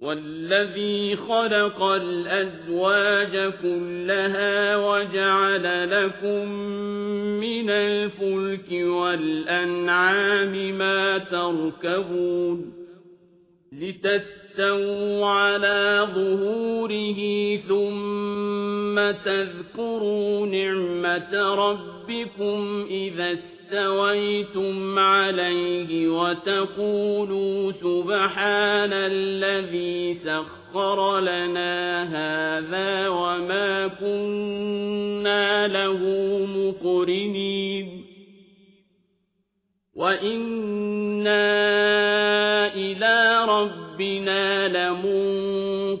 والذي خلق الأزواج كلها وجعل لكم من الفلك والأنعام ما تركبون لتستووا على ظهوره ثم تذكروا نعمة ربكم إذا اسْتَوَيْتُمْ عَلَيْهِ وَتَقُولُوا سُبْحَانَ الَّذِي سَخَّرَ لَنَا هَذَا وَمَا كُنَّا لَهُ مُقْرِنِينَ. وَإِنَّا إِلَى رَبِّنَا لَمُنقَلِبُونَ.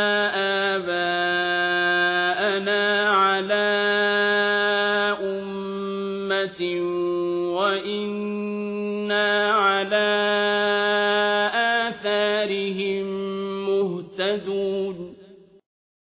وَإِنَّا عَلَى آثَارِهِم مُهْتَدُونَ